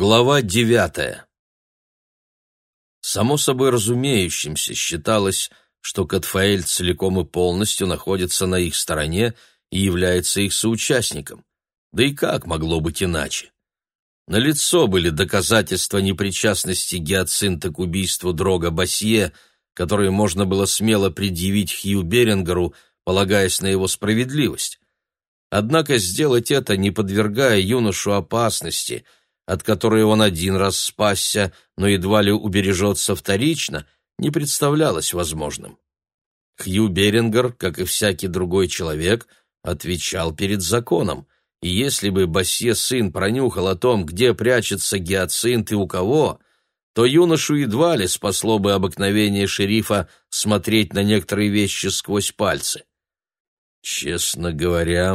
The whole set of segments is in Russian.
Глава девятая. Само собой разумеющимся считалось, что Катфаэль целиком и полностью находится на их стороне и является их соучастником. Да и как могло быть иначе? Налицо были доказательства непричастности Гиацинта к убийству Дрога Басье, которые можно было смело предъявить Хью Берингеру, полагаясь на его справедливость. Однако сделать это, не подвергая юношу опасности – от которой он один раз спасся, но едва ли убережется вторично, не представлялось возможным. Хью Берингер, как и всякий другой человек, отвечал перед законом, и если бы Басье сын пронюхал о том, где прячется гиацинт и у кого, то юношу едва ли спасло бы обыкновение шерифа смотреть на некоторые вещи сквозь пальцы. Честно говоря,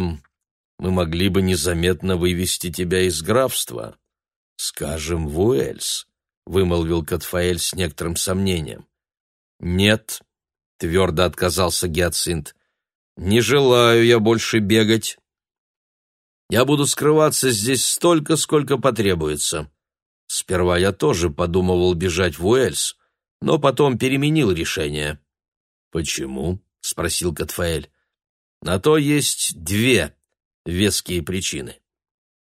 мы могли бы незаметно вывести тебя из графства, «Скажем, в Уэльс», — вымолвил Катфаэль с некоторым сомнением. «Нет», — твердо отказался Гиацинт, — «не желаю я больше бегать. Я буду скрываться здесь столько, сколько потребуется. Сперва я тоже подумывал бежать в Уэльс, но потом переменил решение». «Почему?» — спросил Катфаэль. «На то есть две веские причины.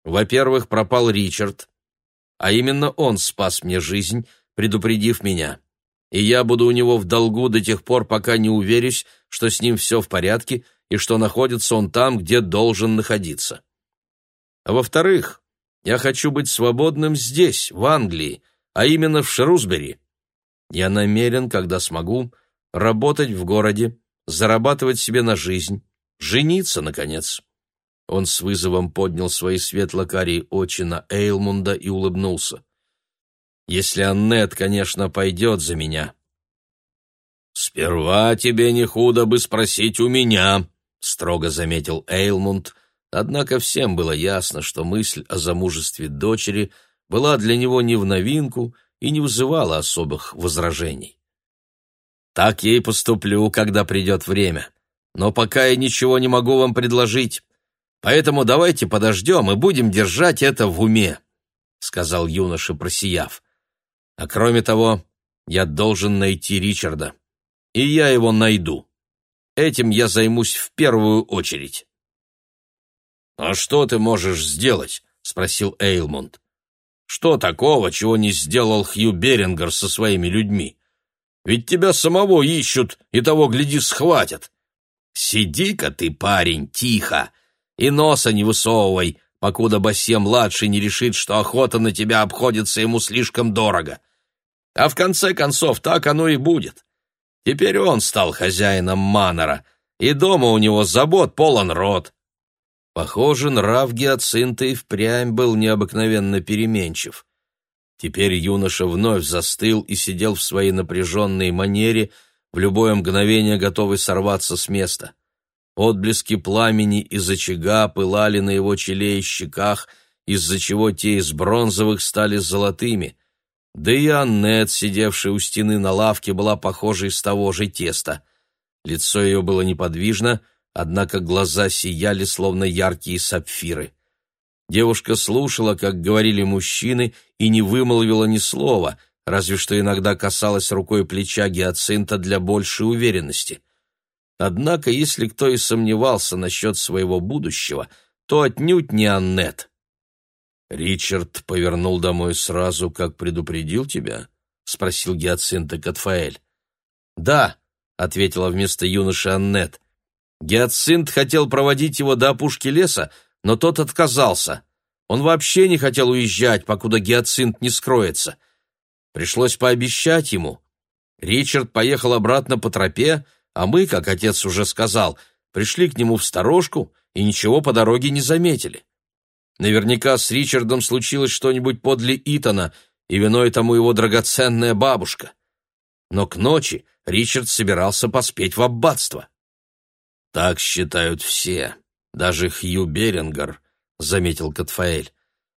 Во-первых, пропал Ричард, а именно он спас мне жизнь, предупредив меня. И я буду у него в долгу до тех пор, пока не уверюсь, что с ним все в порядке и что находится он там, где должен находиться. А во-вторых, я хочу быть свободным здесь, в Англии, а именно в Шрусбери. Я намерен, когда смогу, работать в городе, зарабатывать себе на жизнь, жениться, наконец. Он с вызовом поднял свои светло-карие очи на Эйлмунда и улыбнулся. «Если Аннет, конечно, пойдет за меня». «Сперва тебе не худо бы спросить у меня», — строго заметил Эйлмунд, однако всем было ясно, что мысль о замужестве дочери была для него не в новинку и не вызывала особых возражений. «Так и поступлю, когда придет время. Но пока я ничего не могу вам предложить. Поэтому давайте подождем и будем держать это в уме», — сказал юноша, просияв. «А кроме того, я должен найти Ричарда. И я его найду. Этим я займусь в первую очередь». «А что ты можешь сделать?» — спросил Эйлмунд. «Что такого, чего не сделал Хью Берингер со своими людьми? Ведь тебя самого ищут и того, гляди, схватят. Сиди-ка ты, парень, тихо!» И носа не высовывай, покуда Басье-младший не решит, что охота на тебя обходится ему слишком дорого. А в конце концов так оно и будет. Теперь он стал хозяином Манора, и дома у него забот полон рот. Похоже, нрав Гиацинта и впрямь был необыкновенно переменчив. Теперь юноша вновь застыл и сидел в своей напряженной манере, в любое мгновение готовый сорваться с места. Отблески пламени из очага пылали на его челе и щеках, из-за чего те из бронзовых стали золотыми. Да и Аннет, сидевшая у стены на лавке, была похожа из того же теста. Лицо ее было неподвижно, однако глаза сияли, словно яркие сапфиры. Девушка слушала, как говорили мужчины, и не вымолвила ни слова, разве что иногда касалась рукой плеча Гиацинта для большей уверенности — Однако, если кто и сомневался насчет своего будущего, то отнюдь не Аннет. «Ричард повернул домой сразу, как предупредил тебя?» — спросил Гиацинта Катфаэль. «Да», — ответила вместо юноши Аннет. Гиацинт хотел проводить его до опушки леса, но тот отказался. Он вообще не хотел уезжать, покуда Гиацинт не скроется. Пришлось пообещать ему. Ричард поехал обратно по тропе, а мы, как отец уже сказал, пришли к нему в сторожку и ничего по дороге не заметили. Наверняка с Ричардом случилось что-нибудь подле Итана, и виной тому его драгоценная бабушка. Но к ночи Ричард собирался поспеть в аббатство. «Так считают все, даже Хью Берингер», — заметил Катфаэль.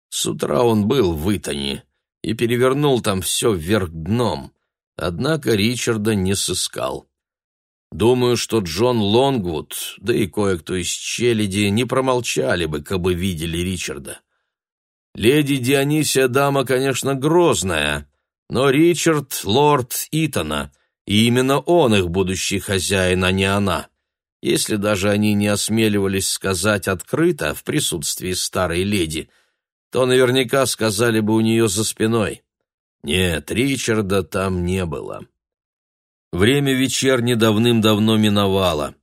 «С утра он был в Итане и перевернул там все вверх дном, однако Ричарда не сыскал». Думаю, что Джон Лонгвуд, да и кое-кто из челяди не промолчали бы, кабы видели Ричарда. Леди Дионисия дама, конечно, грозная, но Ричард — лорд Итона, и именно он их будущий хозяин, а не она. Если даже они не осмеливались сказать открыто в присутствии старой леди, то наверняка сказали бы у нее за спиной. Нет, Ричарда там не было. Время вечерни давным-давно миновало.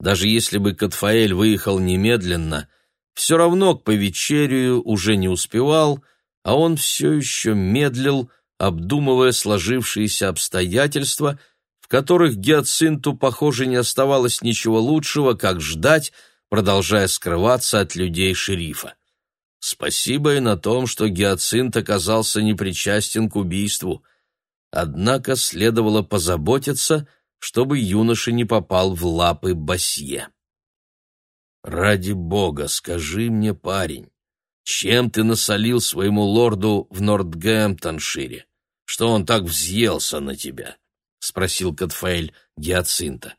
Даже если бы Катфаэль выехал немедленно, все равно к повечерию уже не успевал, а он все еще медлил, обдумывая сложившиеся обстоятельства, в которых Гиацинту, похоже, не оставалось ничего лучшего, как ждать, продолжая скрываться от людей шерифа. Спасибо и на том, что Гиацинт оказался непричастен к убийству. Однако следовало позаботиться, чтобы юноша не попал в лапы Басье. «Ради бога, скажи мне, парень, чем ты насолил своему лорду в Нортгемптоншире? что он так взъелся на тебя?» — спросил Катфаэль Гиацинта.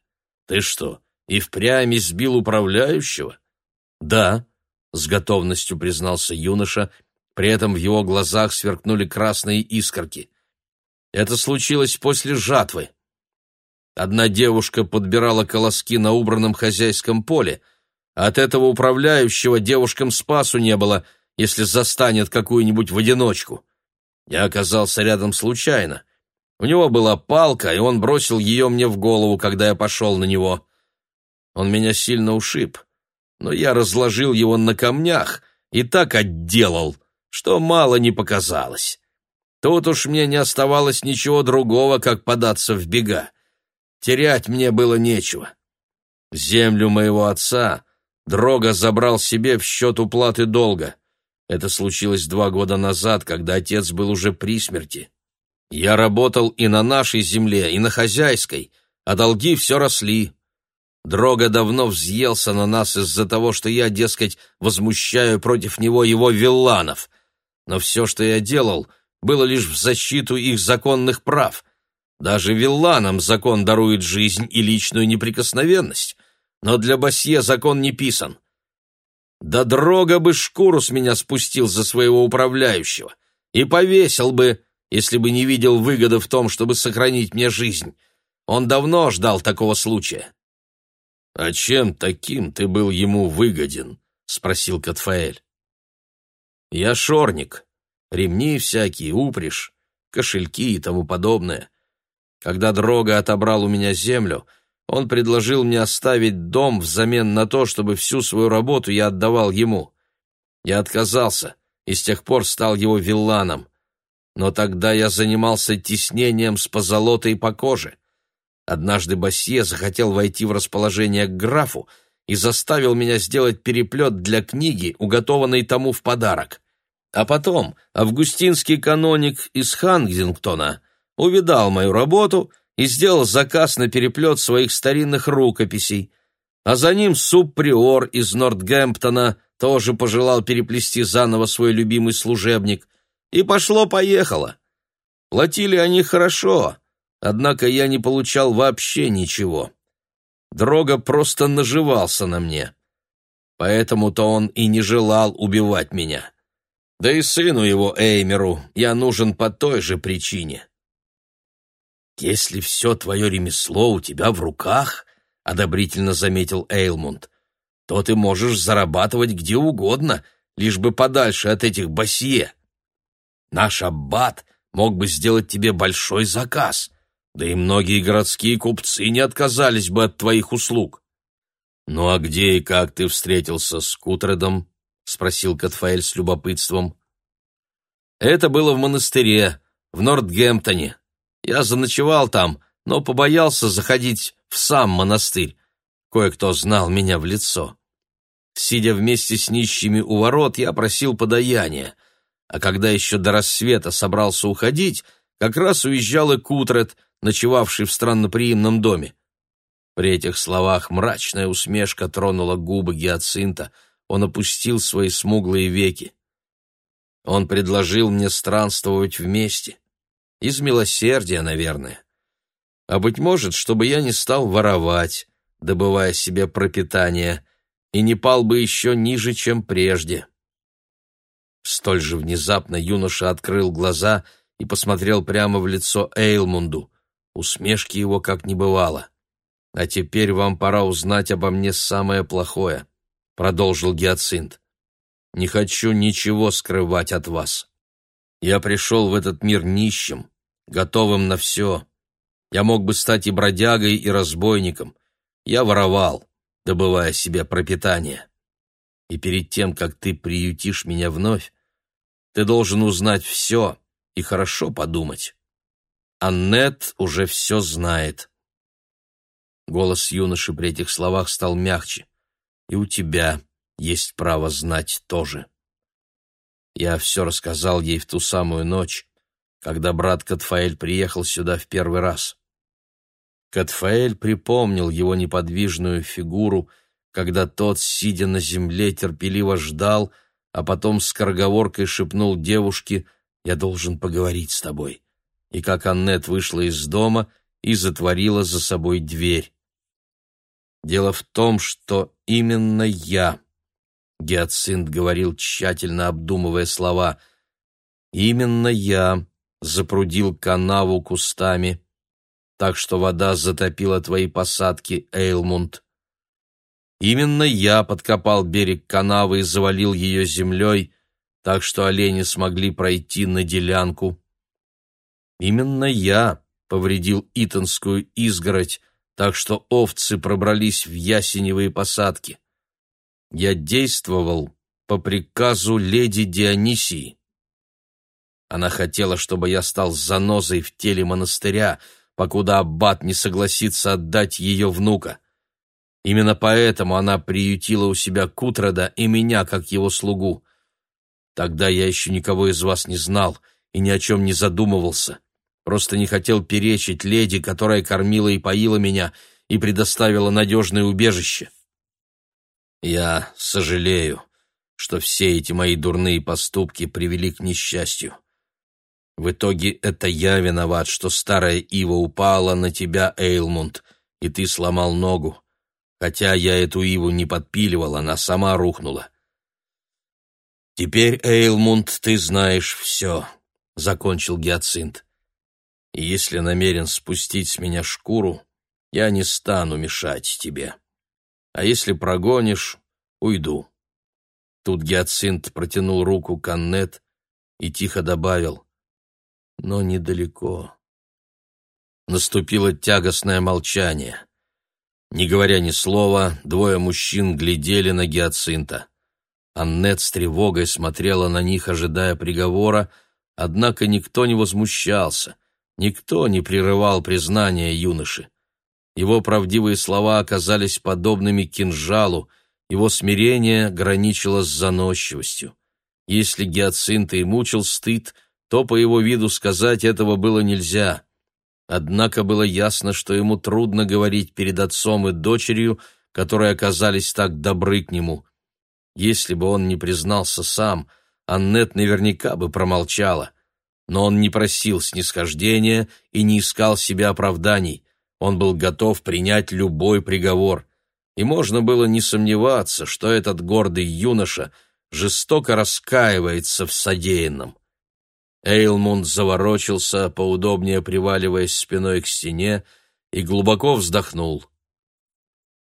«Ты что, и впрямь избил управляющего?» «Да», — с готовностью признался юноша, при этом в его глазах сверкнули красные искорки. «Это случилось после жатвы. Одна девушка подбирала колоски на убранном хозяйском поле, от этого управляющего девушкам спасу не было, если застанет какую-нибудь в одиночку. Я оказался рядом случайно. У него была палка, и он бросил ее мне в голову, когда я пошел на него. Он меня сильно ушиб, но я разложил его на камнях и так отделал, что мало не показалось. Тут уж мне не оставалось ничего другого, как податься в бега. Терять мне было нечего. Землю моего отца Дрога забрал себе в счет уплаты долга. Это случилось два года назад, когда отец был уже при смерти. Я работал и на нашей земле, и на хозяйской, а долги все росли. Дрога давно взъелся на нас из-за того, что я, дескать, возмущаю против него его вилланов. Но все, что я делал, было лишь в защиту их законных прав. Даже вилланам закон дарует жизнь и личную неприкосновенность, но для Басье закон не писан. Да дрога бы шкуру с меня спустил за своего управляющего и повесил бы, если бы не видел выгоды в том, чтобы сохранить мне жизнь. Он давно ждал такого случая. — А чем таким ты был ему выгоден? — спросил Катфаэль. — Я шорник. Ремни всякие, упряжь, кошельки и тому подобное. Когда Дрога отобрал у меня землю — он предложил мне оставить дом взамен на то, чтобы всю свою работу я отдавал ему. Я отказался и с тех пор стал его вилланом. Но тогда я занимался тиснением с позолотой по коже. Однажды Басье захотел войти в расположение к графу и заставил меня сделать переплет для книги, уготованной тому в подарок. А потом августинский каноник из Хангдингтона увидал мою работу — и сделал заказ на переплет своих старинных рукописей, а за ним субприор из Нортгемптона тоже пожелал переплести заново свой любимый служебник, и пошло-поехало. Платили они хорошо, однако я не получал вообще ничего. Дрога просто наживался на мне. Поэтому-то он и не желал убивать меня. Да и сыну его, Эймеру, я нужен по той же причине. «Если все твое ремесло у тебя в руках», — одобрительно заметил Эйлмунд, «то ты можешь зарабатывать где угодно, лишь бы подальше от этих басье. Наш аббат мог бы сделать тебе большой заказ, да и многие городские купцы не отказались бы от твоих услуг». «Ну а где и как ты встретился с Кутредом?» — спросил Катфаэль с любопытством. «Это было в монастыре, в Нортгемптоне», я заночевал там, но побоялся заходить в сам монастырь. Кое-кто знал меня в лицо. Сидя вместе с нищими у ворот, я просил подаяния. А когда еще до рассвета собрался уходить, как раз уезжал и Кутрет, ночевавший в странноприимном доме. При этих словах мрачная усмешка тронула губы Гиацинта. Он опустил свои смуглые веки. Он предложил мне странствовать вместе. Из милосердия, наверное. А быть может, чтобы я не стал воровать, добывая себе пропитание, и не пал бы еще ниже, чем прежде. Столь же внезапно юноша открыл глаза и посмотрел прямо в лицо Эйлмунду. Усмешки его как не бывало. «А теперь вам пора узнать обо мне самое плохое», — продолжил Гиацинт. «Не хочу ничего скрывать от вас. Я пришел в этот мир нищим, готовым на все. Я мог бы стать и бродягой, и разбойником. Я воровал, добывая себе пропитание. И перед тем, как ты приютишь меня вновь, ты должен узнать все и хорошо подумать. Аннет уже все знает». Голос юноши при этих словах стал мягче. «И у тебя есть право знать тоже». Я все рассказал ей в ту самую ночь, когда брат Катфаэль приехал сюда в первый раз. Катфаэль припомнил его неподвижную фигуру, когда тот, сидя на земле, терпеливо ждал, а потом с скороговоркой шепнул девушке «Я должен поговорить с тобой». И как Аннет вышла из дома и затворила за собой дверь. Дело в том, что именно я, Гиацинт говорил, тщательно обдумывая слова, именно я запрудил канаву кустами, так что вода затопила твои посадки, Эйлмунд. Именно я подкопал берег канавы и завалил ее землей, так что олени смогли пройти на делянку. Именно я повредил Итонскую изгородь, так что овцы пробрались в ясеневые посадки. Я действовал по приказу леди Дионисии. Она хотела, чтобы я стал занозой в теле монастыря, покуда аббат не согласится отдать ее внука. Именно поэтому она приютила у себя Кутрода и меня, как его слугу. Тогда я еще никого из вас не знал и ни о чем не задумывался. Просто не хотел перечить леди, которая кормила и поила меня и предоставила надежное убежище. Я сожалею, что все эти мои дурные поступки привели к несчастью. В итоге это я виноват, что старая ива упала на тебя, Эйлмунд, и ты сломал ногу. Хотя я эту иву не подпиливал, она сама рухнула. Теперь, Эйлмунд, ты знаешь все, — закончил Гиацинт. И если намерен спустить с меня шкуру, я не стану мешать тебе. А если прогонишь, уйду. Тут Гиацинт протянул руку к Аннет и тихо добавил, но недалеко. Наступило тягостное молчание. Не говоря ни слова, двое мужчин глядели на Гиацинта. Аннет с тревогой смотрела на них, ожидая приговора, однако никто не возмущался, никто не прерывал признания юноши. Его правдивые слова оказались подобными кинжалу, его смирение граничило с заносчивостью. Если Гиацинта и мучил стыд, то по его виду сказать этого было нельзя. Однако было ясно, что ему трудно говорить перед отцом и дочерью, которые оказались так добры к нему. Если бы он не признался сам, Аннет наверняка бы промолчала. Но он не просил снисхождения и не искал себе оправданий. Он был готов принять любой приговор. И можно было не сомневаться, что этот гордый юноша жестоко раскаивается в содеянном. Эйлмунд заворочился, поудобнее приваливаясь спиной к стене, и глубоко вздохнул.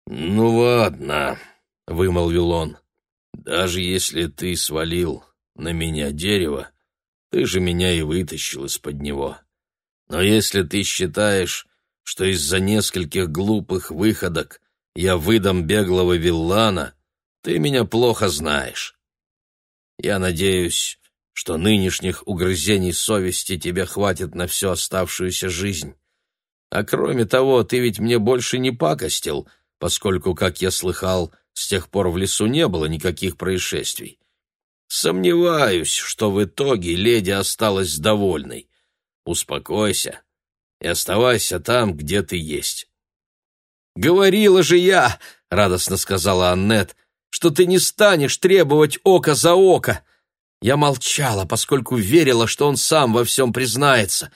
«Ну ладно», — вымолвил он, — «даже если ты свалил на меня дерево, ты же меня и вытащил из-под него. Но если ты считаешь, что из-за нескольких глупых выходок я выдам беглого виллана, ты меня плохо знаешь. Я надеюсь, что нынешних угрызений совести тебе хватит на всю оставшуюся жизнь. А кроме того, ты ведь мне больше не пакостил, поскольку, как я слыхал, с тех пор в лесу не было никаких происшествий. Сомневаюсь, что в итоге леди осталась довольной. Успокойся и оставайся там, где ты есть. «Говорила же я!» — радостно сказала Аннет, «что ты не станешь требовать око за око!» Я молчала, поскольку верила, что он сам во всем признается.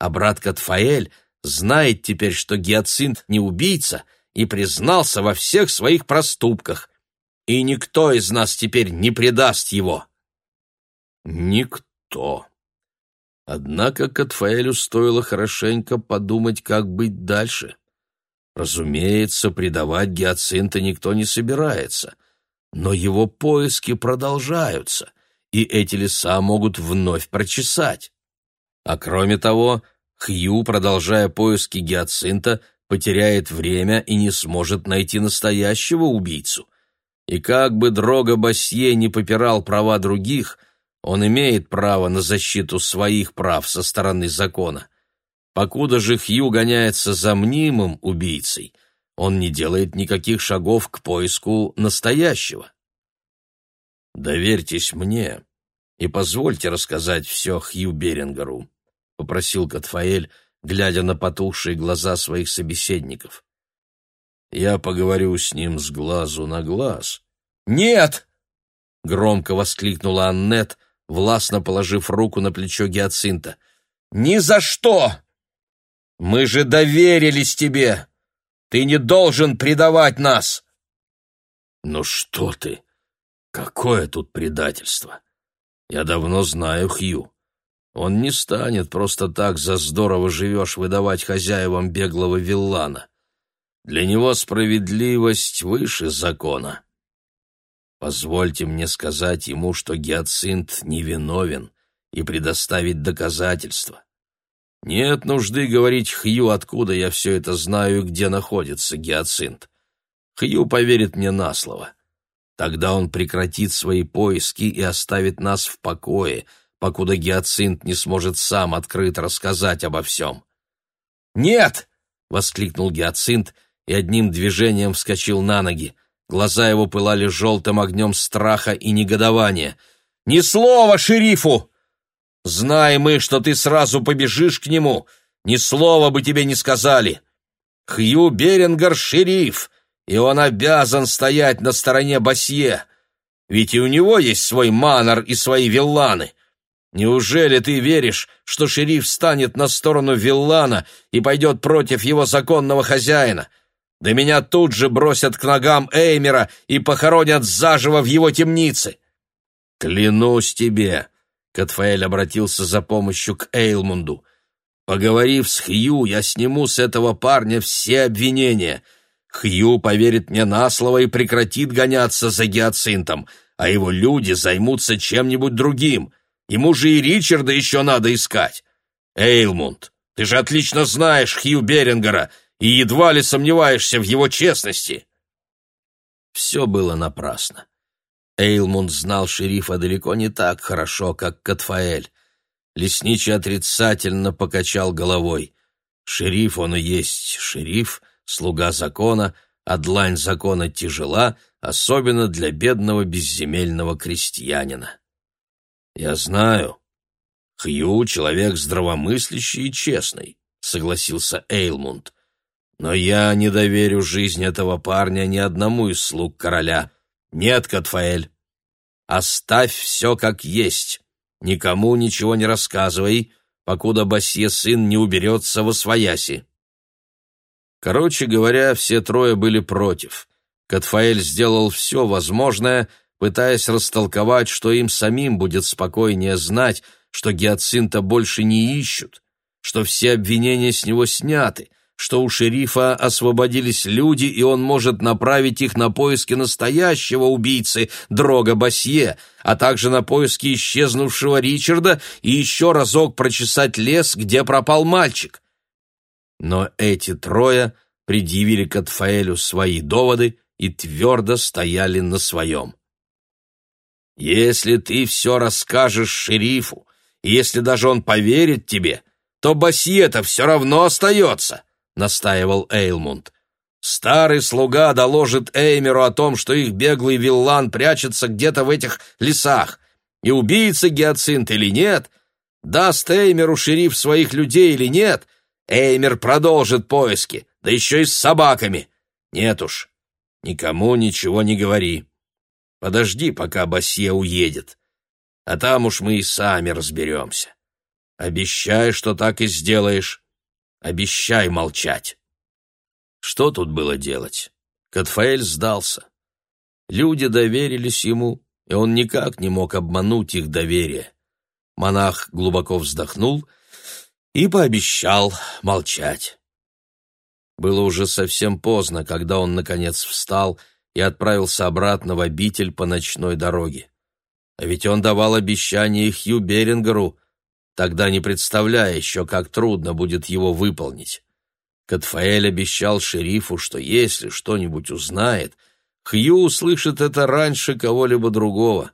А брат Катфаэль знает теперь, что Гиацинт не убийца и признался во всех своих проступках. И никто из нас теперь не предаст его. Никто. Однако Катфаэлю стоило хорошенько подумать, как быть дальше. Разумеется, предавать Гиацинта никто не собирается, но его поиски продолжаются, и эти леса могут вновь прочесать. А кроме того, Хью, продолжая поиски Гиацинта, потеряет время и не сможет найти настоящего убийцу. И как бы Дрога Басье не попирал права других, он имеет право на защиту своих прав со стороны закона. Покуда же Хью гоняется за мнимым убийцей, он не делает никаких шагов к поиску настоящего. «Доверьтесь мне и позвольте рассказать все Хью Берингеру», — попросил Катфаэль, глядя на потухшие глаза своих собеседников. «Я поговорю с ним с глазу на глаз». «Нет!» — громко воскликнула Аннет, властно положив руку на плечо Гиацинта. «Ни за что! Мы же доверились тебе! Ты не должен предавать нас!» «Ну что ты? Какое тут предательство? Я давно знаю Хью. Он не станет просто так за здорово живешь выдавать хозяевам беглого виллана. Для него справедливость выше закона. Позвольте мне сказать ему, что Гиацинт невиновен, и предоставить доказательства. Нет нужды говорить Хью, откуда я все это знаю и где находится Гиацинт. Хью поверит мне на слово. Тогда он прекратит свои поиски и оставит нас в покое — покуда Гиацинт не сможет сам открыто рассказать обо всем. «Нет!» — воскликнул Гиацинт и одним движением вскочил на ноги. Глаза его пылали желтым огнем страха и негодования. «Ни слова шерифу! Знаем мы, что ты сразу побежишь к нему. Ни слова бы тебе не сказали. Хью Берингер — шериф, и он обязан стоять на стороне Басье. Ведь и у него есть свой манор и свои вилланы. Неужели ты веришь, что шериф станет на сторону Виллана и пойдет против его законного хозяина? Да меня тут же бросят к ногам Эймера и похоронят заживо в его темнице. Клянусь тебе, Катфаэль обратился за помощью к Эйлмунду. Поговорив с Хью, я сниму с этого парня все обвинения. Хью поверит мне на слово и прекратит гоняться за гиацинтом, а его люди займутся чем-нибудь другим. Ему же и Ричарда еще надо искать. Эйлмунд, ты же отлично знаешь Хью Берингера и едва ли сомневаешься в его честности. Все было напрасно. Эйлмунд знал шерифа далеко не так хорошо, как Катфаэль. Лесничий отрицательно покачал головой. Шериф он и есть шериф, слуга закона, а длань закона тяжела, особенно для бедного безземельного крестьянина. «Я знаю. Хью — человек здравомыслящий и честный», — согласился Эйлмунд. «Но я не доверю жизнь этого парня ни одному из слуг короля. Нет, Катфаэль. Оставь все как есть. Никому ничего не рассказывай, покуда Басье сын не уберется во свояси». Короче говоря, все трое были против. Катфаэль сделал все возможное — пытаясь растолковать, что им самим будет спокойнее знать, что Гиацинта больше не ищут, что все обвинения с него сняты, что у шерифа освободились люди, и он может направить их на поиски настоящего убийцы Дрога Басье, а также на поиски исчезнувшего Ричарда и еще разок прочесать лес, где пропал мальчик. Но эти трое предъявили Катфаэлю свои доводы и твердо стояли на своем. Если ты все расскажешь шерифу, если даже он поверит тебе, то Басье-то все равно остается, — настаивал Эйлмунд. Старый слуга доложит Эймеру о том, что их беглый виллан прячется где-то в этих лесах, и убийца Гиацинт или нет, даст Эймеру шериф своих людей или нет, Эймер продолжит поиски, да еще и с собаками. Нет уж, никому ничего не говори. Подожди, пока Басье уедет. А там уж мы и сами разберемся. Обещай, что так и сделаешь. Обещай молчать. Что тут было делать? Катфаэль сдался. Люди доверились ему, и он никак не мог обмануть их доверие. Монах глубоко вздохнул и пообещал молчать. Было уже совсем поздно, когда он, наконец, встал и отправился обратно в обитель по ночной дороге. А ведь он давал обещание Хью Берингеру, тогда не представляя еще, как трудно будет его выполнить. Катфаэль обещал шерифу, что если что-нибудь узнает, Хью услышит это раньше кого-либо другого.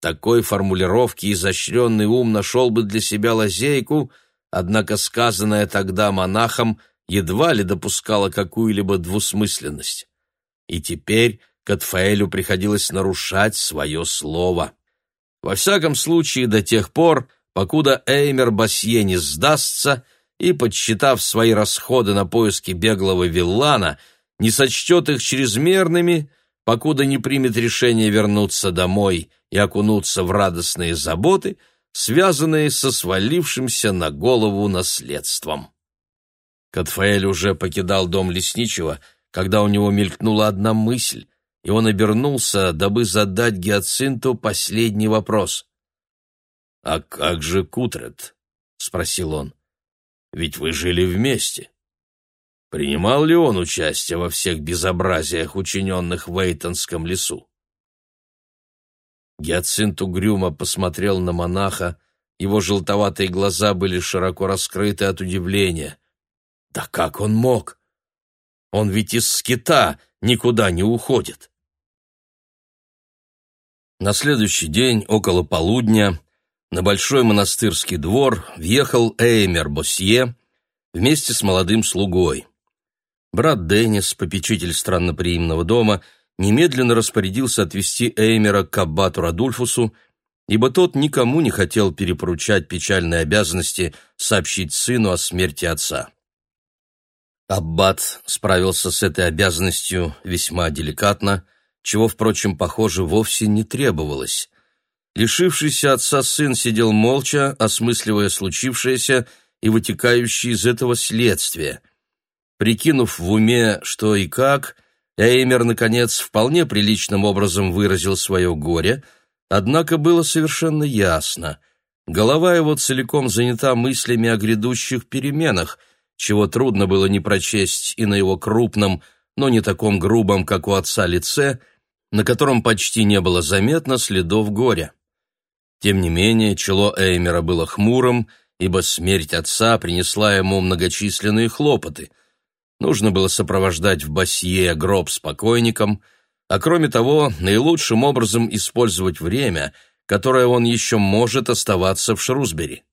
Такой формулировки изощренный ум нашел бы для себя лазейку, однако сказанное тогда монахом едва ли допускало какую-либо двусмысленность. И теперь Катфаэлю приходилось нарушать свое слово. Во всяком случае, до тех пор, покуда Эймер Басье не сдастся и, подсчитав свои расходы на поиски беглого виллана, не сочтет их чрезмерными, покуда не примет решение вернуться домой и окунуться в радостные заботы, связанные со свалившимся на голову наследством. Катфаэль уже покидал дом лесничего, когда у него мелькнула одна мысль, и он обернулся, дабы задать Гиацинту последний вопрос. «А как же Кутрет?» — спросил он. «Ведь вы жили вместе. Принимал ли он участие во всех безобразиях, учиненных в Эйтонском лесу?» Гиацинт угрюмо посмотрел на монаха, его желтоватые глаза были широко раскрыты от удивления. «Да как он мог? Он ведь из скита никуда не уходит!» На следующий день, около полудня, на Большой монастырский двор въехал Эймер Босье вместе с молодым слугой. Брат Деннис, попечитель странноприимного дома, немедленно распорядился отвезти Эймера к аббату Радульфусу, ибо тот никому не хотел перепоручать печальные обязанности сообщить сыну о смерти отца. Аббат справился с этой обязанностью весьма деликатно, чего, впрочем, похоже, вовсе не требовалось. Лишившийся отца сын сидел молча, осмысливая случившееся и вытекающие из этого следствия. Прикинув в уме, что и как, Эймер, наконец, вполне приличным образом выразил свое горе, однако было совершенно ясно. Голова его целиком занята мыслями о грядущих переменах, чего трудно было не прочесть и на его крупном, но не таком грубом, как у отца, лице — на котором почти не было заметно следов горя. Тем не менее, чело Эймера было хмурым, ибо смерть отца принесла ему многочисленные хлопоты. Нужно было сопровождать в Басье гроб с покойником, а кроме того, наилучшим образом использовать время, которое он еще может оставаться в Шрусбери.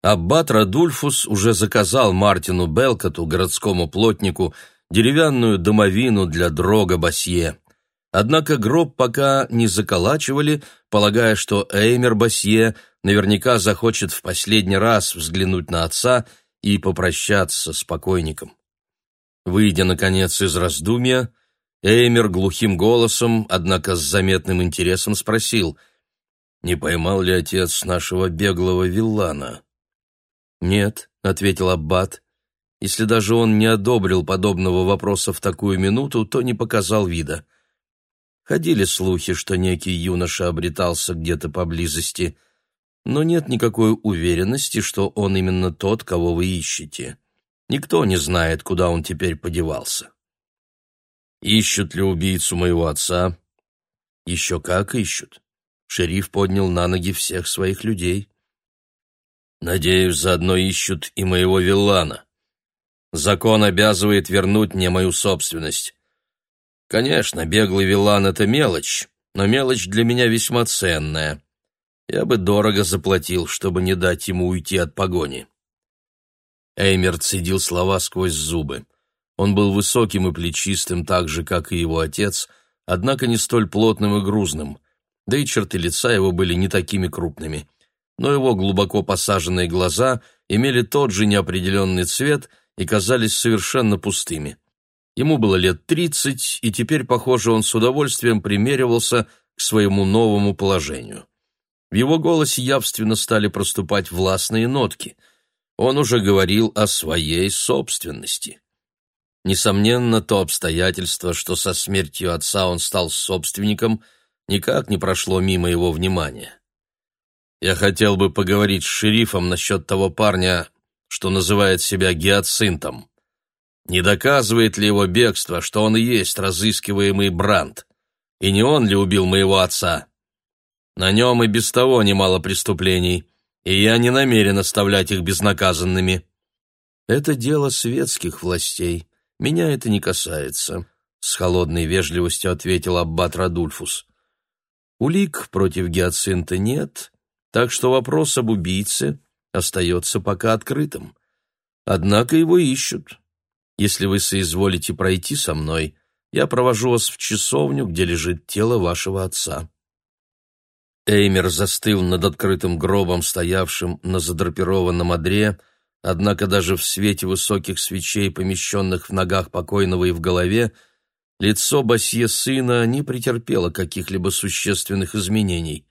Аббат Радульфус уже заказал Мартину Белкоту, городскому плотнику, деревянную домовину для дрога Басье. Однако гроб пока не заколачивали, полагая, что Эймер Басье наверняка захочет в последний раз взглянуть на отца и попрощаться с покойником. Выйдя, наконец, из раздумья, Эймер глухим голосом, однако с заметным интересом спросил, не поймал ли отец нашего беглого виллана. «Нет», — ответил Аббат, — «если даже он не одобрил подобного вопроса в такую минуту, то не показал вида». Ходили слухи, что некий юноша обретался где-то поблизости, но нет никакой уверенности, что он именно тот, кого вы ищете. Никто не знает, куда он теперь подевался. Ищут ли убийцу моего отца? Еще как ищут. Шериф поднял на ноги всех своих людей. Надеюсь, заодно ищут и моего виллана. Закон обязывает вернуть мне мою собственность. Конечно, беглый вилан — это мелочь, но мелочь для меня весьма ценная. Я бы дорого заплатил, чтобы не дать ему уйти от погони. Эймер цедил слова сквозь зубы. Он был высоким и плечистым, так же, как и его отец, однако не столь плотным и грузным, да и черты лица его были не такими крупными. Но его глубоко посаженные глаза имели тот же неопределенный цвет и казались совершенно пустыми. Ему было лет тридцать, и теперь, похоже, он с удовольствием примеривался к своему новому положению. В его голосе явственно стали проступать властные нотки. Он уже говорил о своей собственности. Несомненно, то обстоятельство, что со смертью отца он стал собственником, никак не прошло мимо его внимания. Я хотел бы поговорить с шерифом насчет того парня, что называет себя гиацинтом. Не доказывает ли его бегство, что он и есть разыскиваемый Бранд? И не он ли убил моего отца? На нем и без того немало преступлений, и я не намерен оставлять их безнаказанными. Это дело светских властей. Меня это не касается, — с холодной вежливостью ответил аббат Радульфус. Улик против Гиацинта нет, так что вопрос об убийце остается пока открытым. Однако его ищут. Если вы соизволите пройти со мной, я провожу вас в часовню, где лежит тело вашего отца». Эймер застыл над открытым гробом, стоявшим на задрапированном одре, однако даже в свете высоких свечей, помещенных в ногах покойного и в голове, лицо Басье сына не претерпело каких-либо существенных изменений.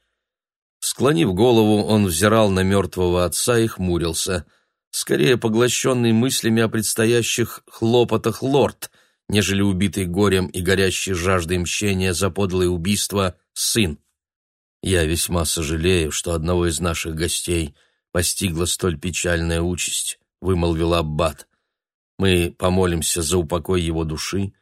Склонив голову, он взирал на мертвого отца и хмурился — скорее поглощенный мыслями о предстоящих хлопотах лорд, нежели убитый горем и горящий жаждой мщения за подлое убийство сын. Я весьма сожалею, что одного из наших гостей постигла столь печальная участь, вымолвил аббат. Мы помолимся за упокой его души,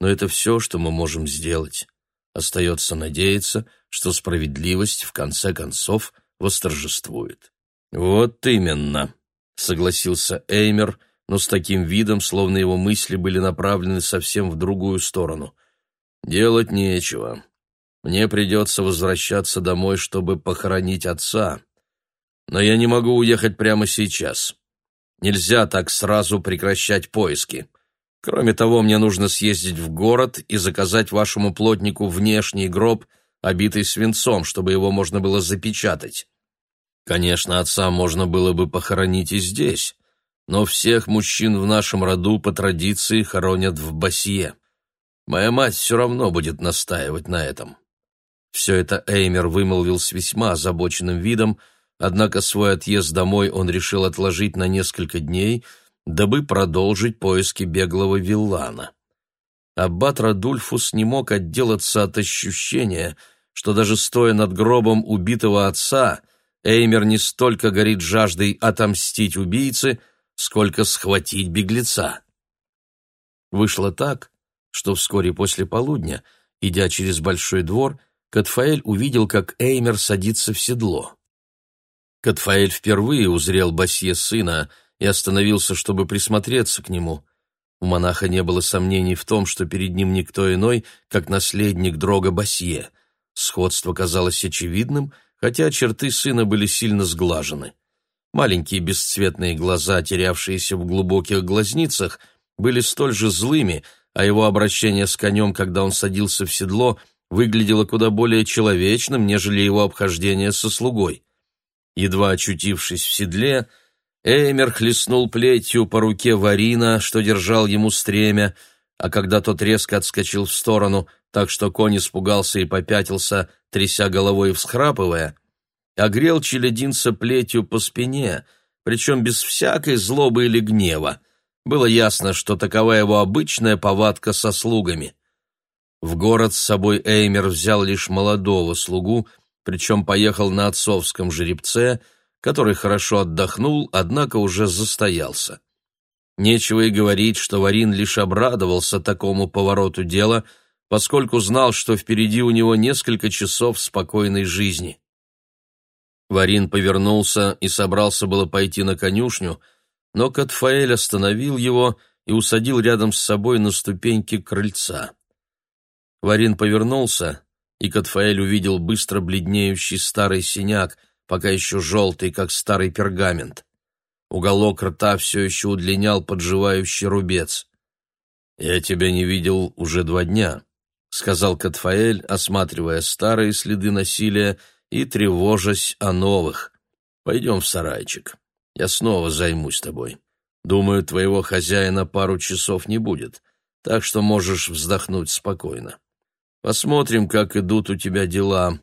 но это все, что мы можем сделать. Остается надеяться, что справедливость в конце концов восторжествует. Вот именно, согласился Эймер, но с таким видом, словно его мысли были направлены совсем в другую сторону. Делать нечего. Мне придется возвращаться домой, чтобы похоронить отца. Но я не могу уехать прямо сейчас. Нельзя так сразу прекращать поиски. Кроме того, мне нужно съездить в город и заказать вашему плотнику внешний гроб, обитый свинцом, чтобы его можно было запечатать. Конечно, отца можно было бы похоронить и здесь, но всех мужчин в нашем роду по традиции хоронят в Басье. Моя мать все равно будет настаивать на этом. Все это Эймер вымолвил с весьма озабоченным видом, однако свой отъезд домой он решил отложить на несколько дней, дабы продолжить поиски беглого виллана. Аббат Радульфус не мог отделаться от ощущения, что даже стоя над гробом убитого отца, Эймер не столько горит жаждой отомстить убийце, сколько схватить беглеца. Вышло так, что вскоре после полудня, идя через большой двор, Катфаэль увидел, как Эймер садится в седло. Катфаэль впервые узрел Басье сына и остановился, чтобы присмотреться к нему. У монаха не было сомнений в том, что перед ним никто иной, как наследник Дрога Басье. Сходство казалось очевидным — хотя черты сына были сильно сглажены. Маленькие бесцветные глаза, терявшиеся в глубоких глазницах, были столь же злыми, а его обращение с конем, когда он садился в седло, выглядело куда более человечным, нежели его обхождение со слугой. Едва очутившись в седле, Эймер хлестнул плетью по руке Варина, что держал ему стремя, а когда тот резко отскочил в сторону, так что конь испугался и попятился, тряся головой и всхрапывая, огрел челядинца плетью по спине, причем без всякой злобы или гнева. Было ясно, что такова его обычная повадка со слугами. В город с собой Эймер взял лишь молодого слугу, причем поехал на отцовском жеребце, который хорошо отдохнул, однако уже застоялся. Нечего и говорить, что Варин лишь обрадовался такому повороту дела — поскольку знал, что впереди у него несколько часов спокойной жизни. Варин повернулся и собрался было пойти на конюшню, но Катфаэль остановил его и усадил рядом с собой на ступеньки крыльца. Варин повернулся, и Катфаэль увидел быстро бледнеющий старый синяк, пока еще желтый, как старый пергамент. Уголок рта все еще удлинял подживающий рубец. «Я тебя не видел уже два дня», — сказал Катфаэль, осматривая старые следы насилия и тревожась о новых. «Пойдем в сарайчик. Я снова займусь тобой. Думаю, твоего хозяина пару часов не будет, так что можешь вздохнуть спокойно. Посмотрим, как идут у тебя дела,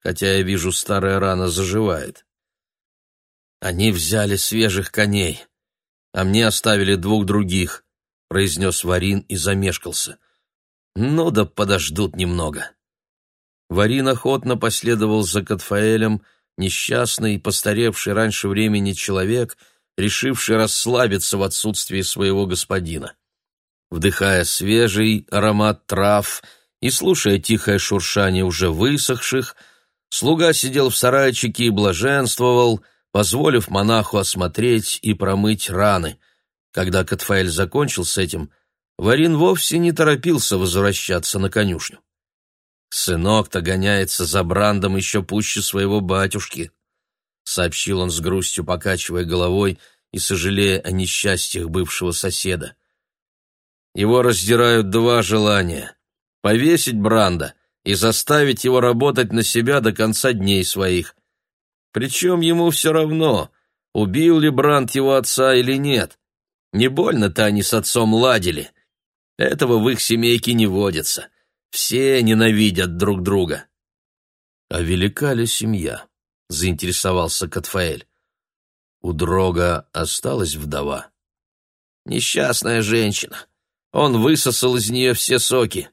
хотя я вижу, старая рана заживает». «Они взяли свежих коней, а мне оставили двух других», — произнес Варин и замешкался — ну да подождут немного. Варин охотно последовал за Катфаэлем, несчастный, постаревший раньше времени человек, решивший расслабиться в отсутствии своего господина. Вдыхая свежий аромат трав и слушая тихое шуршание уже высохших, слуга сидел в сарайчике и блаженствовал, позволив монаху осмотреть и промыть раны. Когда Катфаэль закончил с этим, Варин вовсе не торопился возвращаться на конюшню. «Сынок-то гоняется за Брандом еще пуще своего батюшки», — сообщил он с грустью, покачивая головой и сожалея о несчастьях бывшего соседа. «Его раздирают два желания — повесить Бранда и заставить его работать на себя до конца дней своих. Причем ему все равно, убил ли Бранд его отца или нет. Не больно-то они с отцом ладили. Этого в их семейке не водится. Все ненавидят друг друга. А велика ли семья? заинтересовался Катфаэль. У Дрога осталась вдова. Несчастная женщина. Он высосал из нее все соки.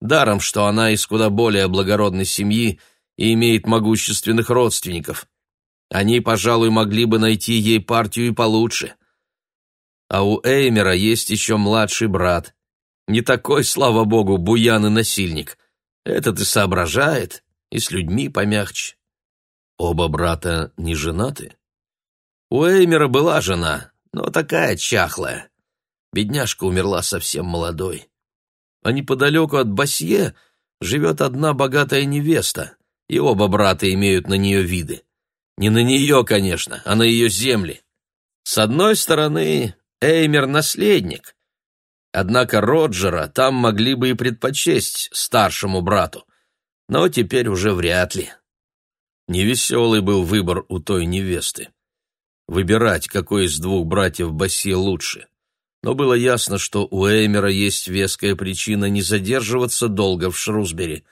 Даром, что она из куда более благородной семьи и имеет могущественных родственников. Они, пожалуй, могли бы найти ей партию и получше. А у Эймера есть еще младший брат. Не такой, слава богу, буян и насильник. Этот и соображает, и с людьми помягче. Оба брата не женаты? У Эймера была жена, но такая чахлая. Бедняжка умерла совсем молодой. А неподалеку от Басье живет одна богатая невеста, и оба брата имеют на нее виды. Не на нее, конечно, а на ее земли. С одной стороны, Эймер — наследник, Однако Роджера там могли бы и предпочесть старшему брату, но теперь уже вряд ли. Невеселый был выбор у той невесты. Выбирать, какой из двух братьев Басси лучше. Но было ясно, что у Эймера есть веская причина не задерживаться долго в Шрусбери,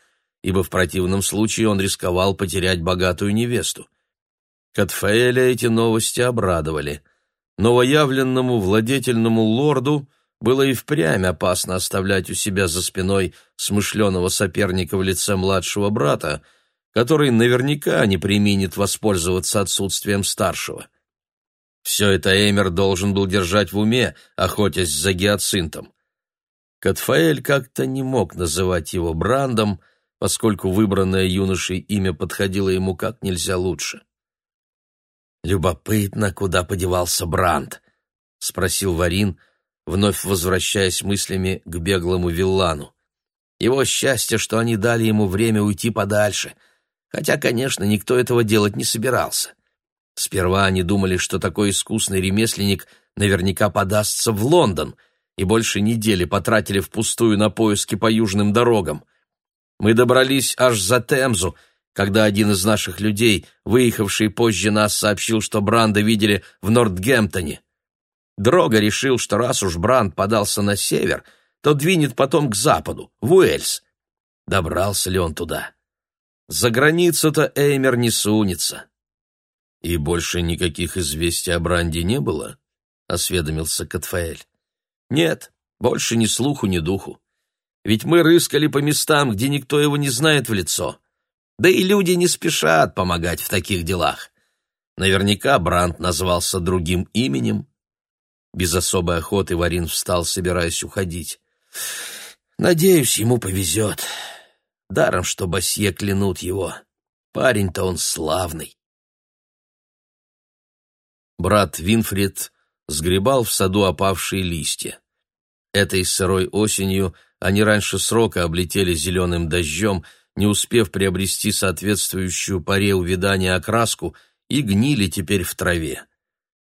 ибо в противном случае он рисковал потерять богатую невесту. Катфаэля эти новости обрадовали. Новоявленному владетельному лорду было и впрямь опасно оставлять у себя за спиной смышленого соперника в лице младшего брата, который наверняка не применит воспользоваться отсутствием старшего. Все это Эмер должен был держать в уме, охотясь за гиацинтом. Катфаэль как-то не мог называть его Брандом, поскольку выбранное юношей имя подходило ему как нельзя лучше. «Любопытно, куда подевался Бранд?» — спросил Варин, — вновь возвращаясь мыслями к беглому виллану. Его счастье, что они дали ему время уйти подальше, хотя, конечно, никто этого делать не собирался. Сперва они думали, что такой искусный ремесленник наверняка подастся в Лондон, и больше недели потратили впустую на поиски по южным дорогам. Мы добрались аж за Темзу, когда один из наших людей, выехавший позже нас, сообщил, что Бранда видели в Нортгемптоне. Дрога решил, что раз уж Бранд подался на север, то двинет потом к западу, в Уэльс. Добрался ли он туда? За границу-то Эймер не сунется. И больше никаких известий о Бранде не было? — осведомился Катфаэль. Нет, больше ни слуху, ни духу. Ведь мы рыскали по местам, где никто его не знает в лицо. Да и люди не спешат помогать в таких делах. Наверняка Бранд назвался другим именем, без особой охоты Варин встал, собираясь уходить. «Надеюсь, ему повезет. Даром, что Басье клянут его. Парень-то он славный». Брат Винфрид сгребал в саду опавшие листья. Этой сырой осенью они раньше срока облетели зеленым дождем, не успев приобрести соответствующую паре увядания окраску, и гнили теперь в траве.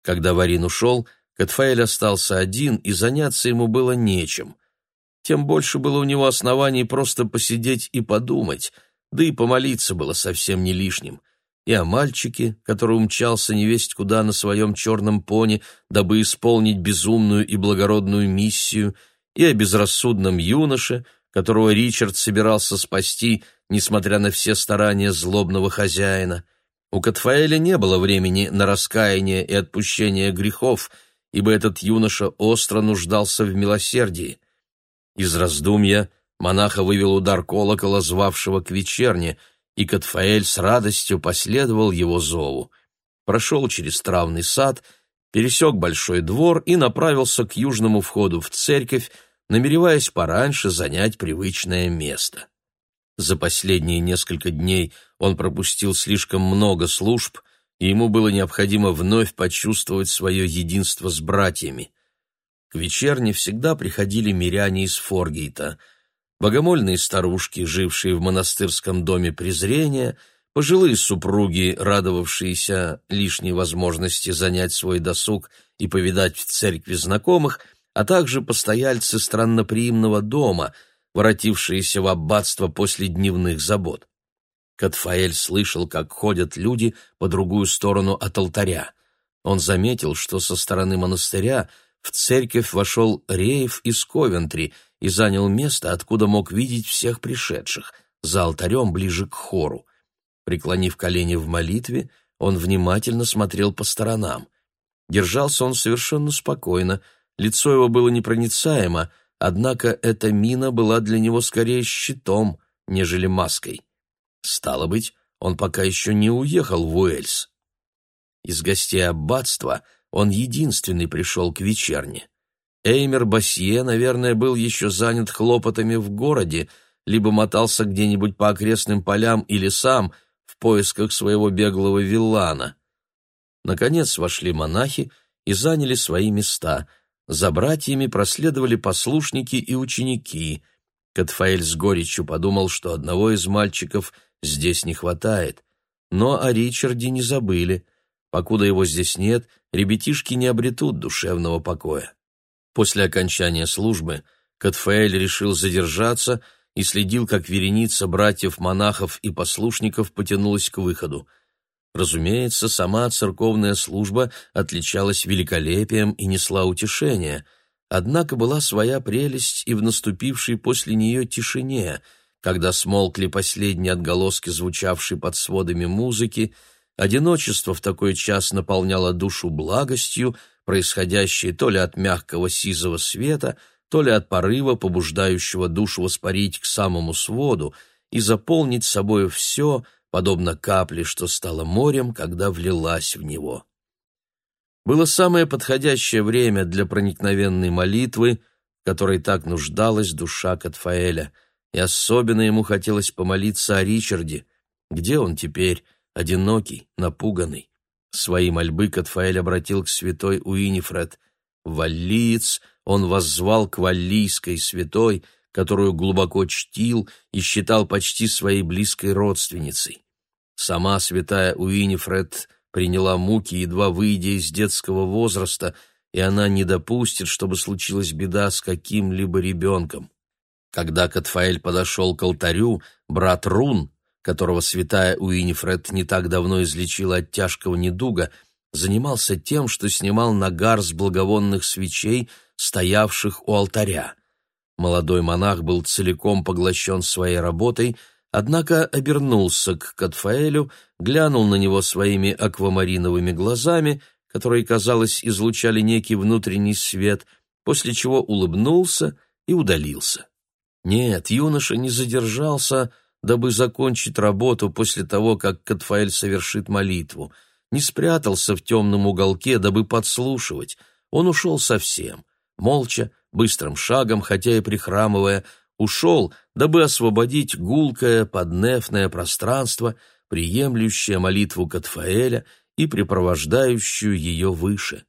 Когда Варин ушел, Катфаэль остался один, и заняться ему было нечем. Тем больше было у него оснований просто посидеть и подумать, да и помолиться было совсем не лишним. И о мальчике, который умчался невесть куда на своем черном пони, дабы исполнить безумную и благородную миссию, и о безрассудном юноше, которого Ричард собирался спасти, несмотря на все старания злобного хозяина. У Катфаэля не было времени на раскаяние и отпущение грехов — ибо этот юноша остро нуждался в милосердии. Из раздумья монаха вывел удар колокола, звавшего к вечерне, и Катфаэль с радостью последовал его зову. Прошел через травный сад, пересек большой двор и направился к южному входу в церковь, намереваясь пораньше занять привычное место. За последние несколько дней он пропустил слишком много служб, и ему было необходимо вновь почувствовать свое единство с братьями. К вечерне всегда приходили миряне из Форгейта — богомольные старушки, жившие в монастырском доме презрения, пожилые супруги, радовавшиеся лишней возможности занять свой досуг и повидать в церкви знакомых, а также постояльцы странноприимного дома, воротившиеся в аббатство после дневных забот. Катфаэль слышал, как ходят люди по другую сторону от алтаря. Он заметил, что со стороны монастыря в церковь вошел Реев из Ковентри и занял место, откуда мог видеть всех пришедших, за алтарем ближе к хору. Преклонив колени в молитве, он внимательно смотрел по сторонам. Держался он совершенно спокойно, лицо его было непроницаемо, однако эта мина была для него скорее щитом, нежели маской. Стало быть, он пока еще не уехал в Уэльс. Из гостей аббатства он единственный пришел к вечерне. Эймер Басье, наверное, был еще занят хлопотами в городе, либо мотался где-нибудь по окрестным полям и лесам в поисках своего беглого виллана. Наконец вошли монахи и заняли свои места. За братьями проследовали послушники и ученики. Катфаэль с горечью подумал, что одного из мальчиков здесь не хватает. Но о Ричарде не забыли. Покуда его здесь нет, ребятишки не обретут душевного покоя. После окончания службы Катфаэль решил задержаться и следил, как вереница братьев-монахов и послушников потянулась к выходу. Разумеется, сама церковная служба отличалась великолепием и несла утешение, однако была своя прелесть и в наступившей после нее тишине, когда смолкли последние отголоски звучавшей под сводами музыки, одиночество в такой час наполняло душу благостью, происходящие то ли от мягкого сизого света, то ли от порыва, побуждающего душу воспарить к самому своду и заполнить собой все, подобно капле, что стало морем, когда влилась в него. Было самое подходящее время для проникновенной молитвы, которой так нуждалась душа Катфаэля, и особенно ему хотелось помолиться о Ричарде. Где он теперь, одинокий, напуганный? Свои мольбы Катфаэль обратил к святой Уинифред. Валлиец он воззвал к валлийской святой, которую глубоко чтил и считал почти своей близкой родственницей. Сама святая Уинифред приняла муки, едва выйдя из детского возраста, и она не допустит, чтобы случилась беда с каким-либо ребенком. Когда Катфаэль подошел к алтарю, брат Рун, которого святая Уинифред не так давно излечила от тяжкого недуга, занимался тем, что снимал нагар с благовонных свечей, стоявших у алтаря. Молодой монах был целиком поглощен своей работой, однако обернулся к Катфаэлю, глянул на него своими аквамариновыми глазами, которые, казалось, излучали некий внутренний свет, после чего улыбнулся и удалился. Нет, юноша не задержался, дабы закончить работу после того, как Катфаэль совершит молитву. Не спрятался в темном уголке, дабы подслушивать. Он ушел совсем, молча, быстрым шагом, хотя и прихрамывая, ушел, дабы освободить гулкое поднефное пространство, приемлющее молитву Катфаэля и припровождающую ее выше.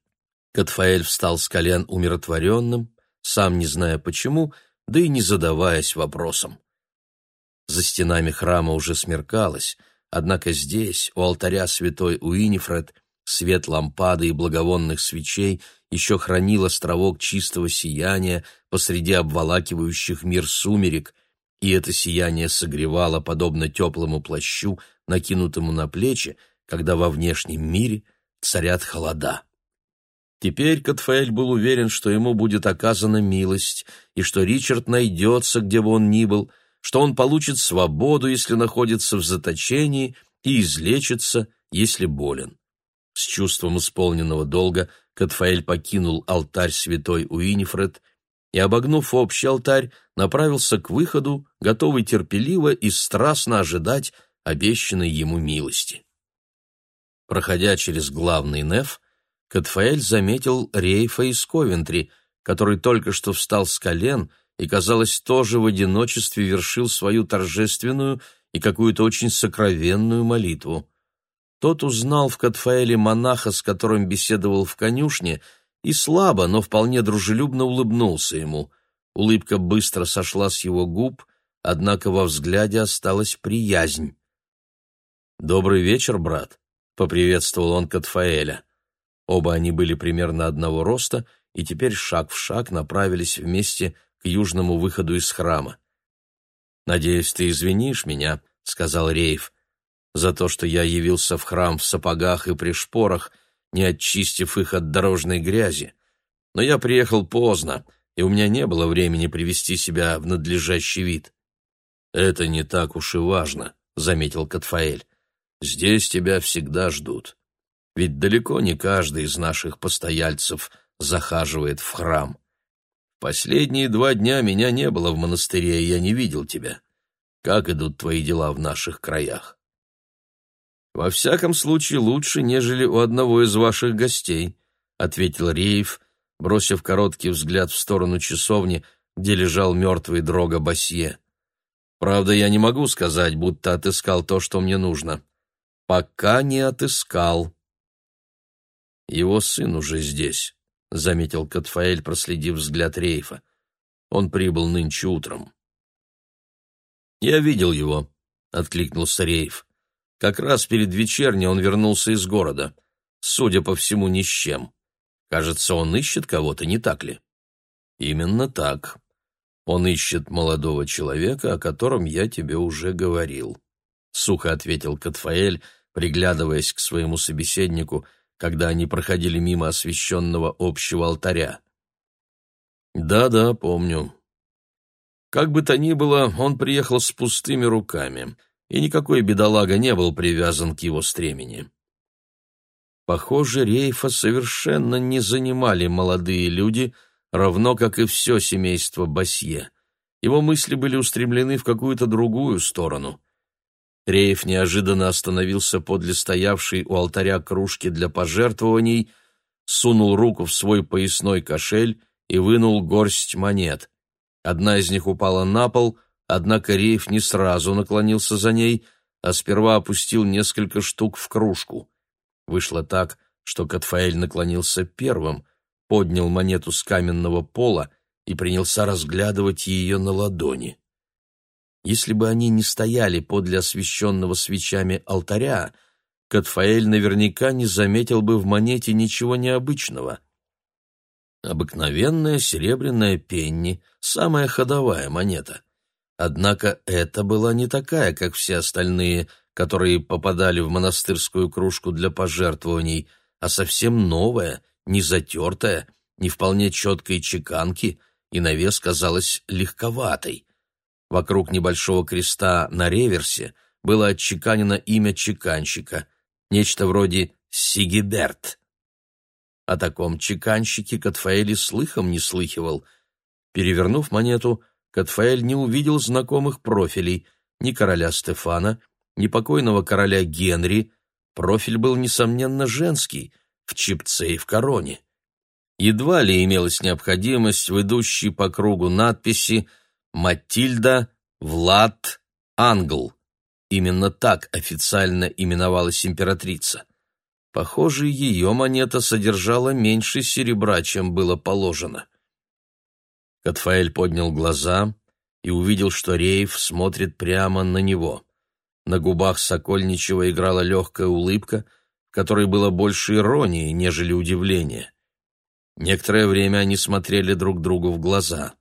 Катфаэль встал с колен умиротворенным, сам не зная почему, да и не задаваясь вопросом. За стенами храма уже смеркалось, однако здесь, у алтаря святой Уинифред, свет лампады и благовонных свечей еще хранил островок чистого сияния посреди обволакивающих мир сумерек, и это сияние согревало, подобно теплому плащу, накинутому на плечи, когда во внешнем мире царят холода. Теперь Катфаэль был уверен, что ему будет оказана милость, и что Ричард найдется, где бы он ни был — что он получит свободу, если находится в заточении, и излечится, если болен. С чувством исполненного долга Катфаэль покинул алтарь святой Уинифред и, обогнув общий алтарь, направился к выходу, готовый терпеливо и страстно ожидать, обещанной ему милости. Проходя через главный неф, Катфаэль заметил Рейфа из Ковентри, который только что встал с колен и, казалось, тоже в одиночестве вершил свою торжественную и какую-то очень сокровенную молитву. Тот узнал в Катфаэле монаха, с которым беседовал в конюшне, и слабо, но вполне дружелюбно улыбнулся ему. Улыбка быстро сошла с его губ, однако во взгляде осталась приязнь. «Добрый вечер, брат», — поприветствовал он Катфаэля. Оба они были примерно одного роста и теперь шаг в шаг направились вместе к южному выходу из храма. «Надеюсь, ты извинишь меня», — сказал Рейв, «за то, что я явился в храм в сапогах и при шпорах, не очистив их от дорожной грязи. Но я приехал поздно, и у меня не было времени привести себя в надлежащий вид». «Это не так уж и важно», — заметил Катфаэль. «Здесь тебя всегда ждут. Ведь далеко не каждый из наших постояльцев захаживает в храм. Последние два дня меня не было в монастыре, и я не видел тебя. Как идут твои дела в наших краях? Во всяком случае лучше, нежели у одного из ваших гостей, ответил Реев, бросив короткий взгляд в сторону часовни, где лежал мертвый дрога Басье. Правда, я не могу сказать, будто отыскал то, что мне нужно. Пока не отыскал. Его сын уже здесь заметил Катфаэль, проследив взгляд Рейфа. Он прибыл нынче утром. Я видел его, откликнулся Рейф. Как раз перед вечерней он вернулся из города, судя по всему, ни с чем. Кажется, он ищет кого-то, не так ли? Именно так. Он ищет молодого человека, о котором я тебе уже говорил, сухо ответил Катфаэль, приглядываясь к своему собеседнику когда они проходили мимо освященного общего алтаря. «Да-да, помню». Как бы то ни было, он приехал с пустыми руками, и никакой бедолага не был привязан к его стремени. Похоже, Рейфа совершенно не занимали молодые люди, равно как и все семейство Басье. Его мысли были устремлены в какую-то другую сторону. Реев неожиданно остановился подле стоявшей у алтаря кружки для пожертвований, сунул руку в свой поясной кошель и вынул горсть монет. Одна из них упала на пол, однако Реев не сразу наклонился за ней, а сперва опустил несколько штук в кружку. Вышло так, что Катфаэль наклонился первым, поднял монету с каменного пола и принялся разглядывать ее на ладони. Если бы они не стояли подле освященного свечами алтаря, Катфаэль наверняка не заметил бы в монете ничего необычного. Обыкновенная серебряная пенни, самая ходовая монета. Однако это была не такая, как все остальные, которые попадали в монастырскую кружку для пожертвований, а совсем новая, не затертая, не вполне четкой чеканки, и на вес казалась легковатой. Вокруг небольшого креста на реверсе было отчеканено имя чеканщика, нечто вроде «Сигидерт». О таком чеканщике Катфаэль слыхом не слыхивал. Перевернув монету, Катфаэль не увидел знакомых профилей ни короля Стефана, ни покойного короля Генри. Профиль был, несомненно, женский, в чипце и в короне. Едва ли имелась необходимость в идущей по кругу надписи Матильда Влад Англ. Именно так официально именовалась императрица. Похоже, ее монета содержала меньше серебра, чем было положено. Катфаэль поднял глаза и увидел, что Рейв смотрит прямо на него. На губах Сокольничего играла легкая улыбка, в которой было больше иронии, нежели удивления. Некоторое время они смотрели друг другу в глаза.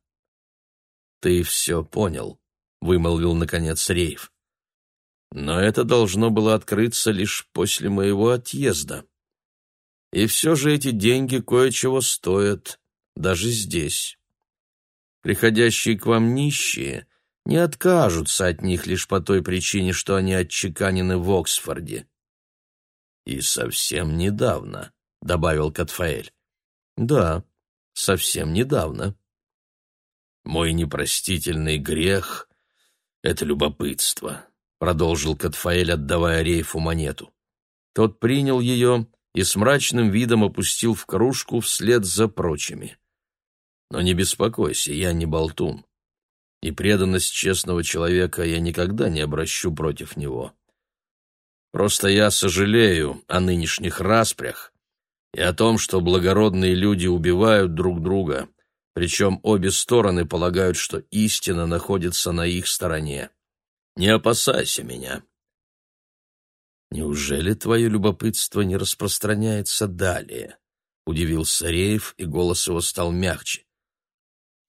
«Ты все понял», — вымолвил, наконец, Рейв. «Но это должно было открыться лишь после моего отъезда. И все же эти деньги кое-чего стоят, даже здесь. Приходящие к вам нищие не откажутся от них лишь по той причине, что они отчеканены в Оксфорде». «И совсем недавно», — добавил Катфаэль. «Да, совсем недавно», мой непростительный грех — это любопытство. продолжил Катфаэль, отдавая Рейфу монету. Тот принял ее и с мрачным видом опустил в кружку вслед за прочими. Но не беспокойся, я не болтун. И преданность честного человека я никогда не обращу против него. Просто я сожалею о нынешних распрях и о том, что благородные люди убивают друг друга, причем обе стороны полагают, что истина находится на их стороне. Не опасайся меня. Неужели твое любопытство не распространяется далее? Удивился Реев, и голос его стал мягче.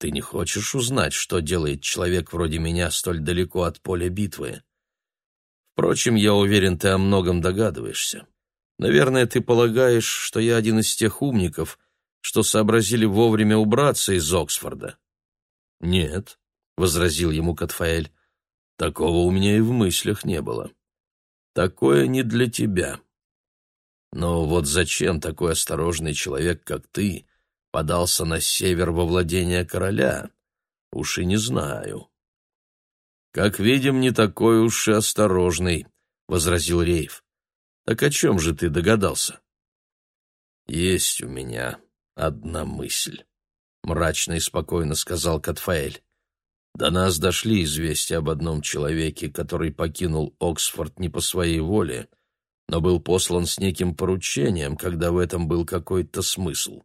Ты не хочешь узнать, что делает человек вроде меня столь далеко от поля битвы? Впрочем, я уверен, ты о многом догадываешься. Наверное, ты полагаешь, что я один из тех умников, что сообразили вовремя убраться из Оксфорда. Нет, возразил ему Катфаэль. Такого у меня и в мыслях не было. Такое не для тебя. Но вот зачем такой осторожный человек, как ты, подался на север во владение короля? Уж и не знаю. Как видим, не такой уж и осторожный, возразил Рейв. Так о чем же ты догадался? Есть у меня одна мысль, мрачно и спокойно сказал Катфаэль. До нас дошли известия об одном человеке, который покинул Оксфорд не по своей воле, но был послан с неким поручением, когда в этом был какой-то смысл.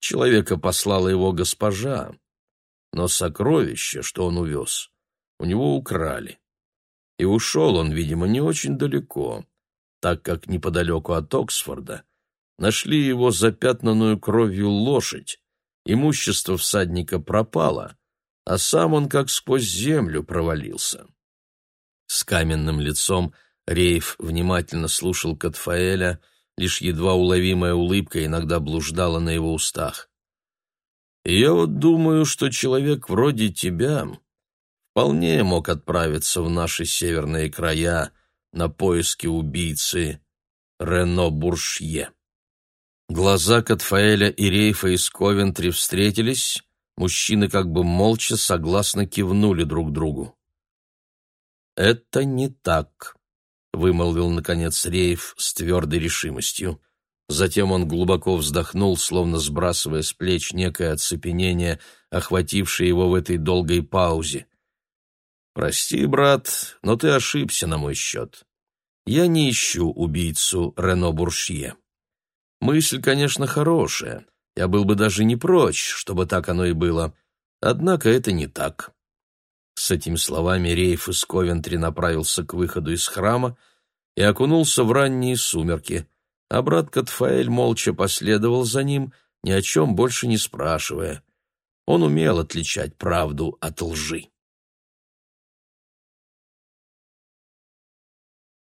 Человека послала его госпожа, но сокровище, что он увез, у него украли. И ушел он, видимо, не очень далеко, так как неподалеку от Оксфорда нашли его запятнанную кровью лошадь, имущество всадника пропало, а сам он как сквозь землю провалился. С каменным лицом Рейф внимательно слушал Катфаэля, лишь едва уловимая улыбка иногда блуждала на его устах. Я вот думаю, что человек вроде тебя вполне мог отправиться в наши северные края на поиски убийцы Рено Буршье. Глаза Катфаэля и Рейфа из Ковентри встретились, Мужчины как бы молча согласно кивнули друг другу. «Это не так», — вымолвил, наконец, Рейф с твердой решимостью. Затем он глубоко вздохнул, словно сбрасывая с плеч некое оцепенение, охватившее его в этой долгой паузе. «Прости, брат, но ты ошибся на мой счет. Я не ищу убийцу Рено Буршье. Мысль, конечно, хорошая, я был бы даже не прочь, чтобы так оно и было. Однако это не так. С этими словами Рейф из Ковентри направился к выходу из храма и окунулся в ранние сумерки, а брат Катфаэль молча последовал за ним, ни о чем больше не спрашивая. Он умел отличать правду от лжи.